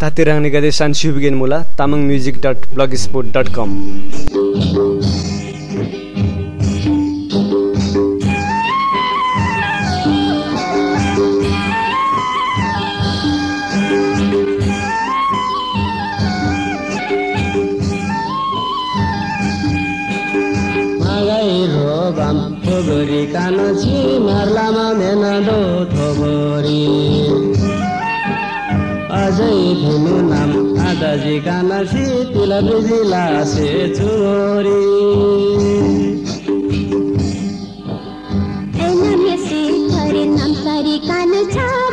तातिराङ निगदे सान्सिबिगेन मुला Tamang music dot blog sport dot com थोबरी कानची मार्लामा थोबरी अझै धुनु नाम आदाजी कानासी तिला बिजिला से चोरी। नाम सारी कान छा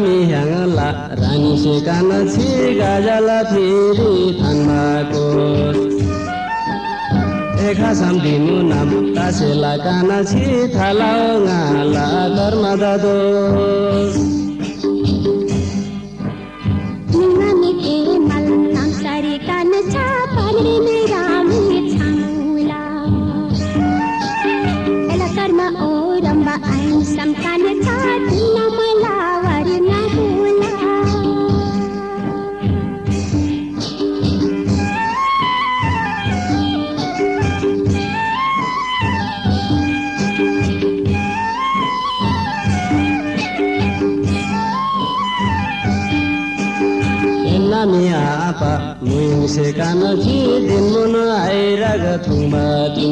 मामी ह्याङला रानी से कान छि गाजला फेरि थाङ्माको एखा सम्धिनु नाम तासेला कान छि थालाउ गाला धर्म ಮಿಯಾಪ ಮುಂಸೆ ಕನಚಿ ದಿನ್ನುನ ಐರಗ ತುಮತಿ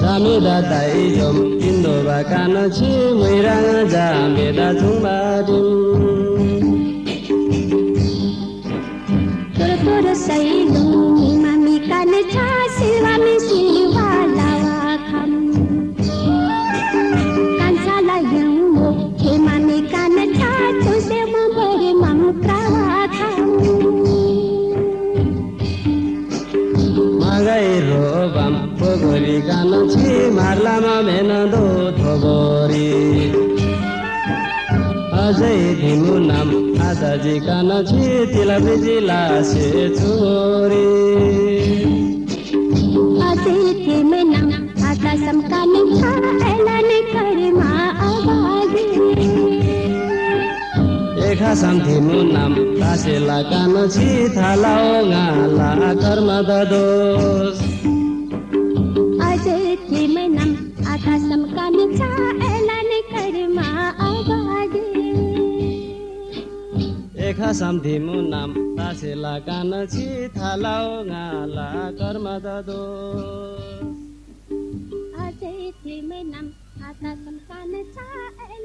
ಜಾಮೇದ ದೈಜಂ ಇಂದೋಬ ಕನಚಿ ಮೈರಂಗ ಜಾಮೇದ ತುಮತಿ रोबाम पोगरी कान छि मार्लामा भेनदो थोगरी अझै धिमु नाम आदाजी कान छि तिला बिजिला से छोरी अझै तिमी नाम छा एलन करमा नाम तासेला कान छि थालाओ गाला कर्म ददोस कान छा एलन करमा आवाज एखा सान्थिमु नाम तासेला कान छि थालाओ गाला कर्म ददोस अझै तिमी नाम आकाशम कान छा एलन करमा आवाज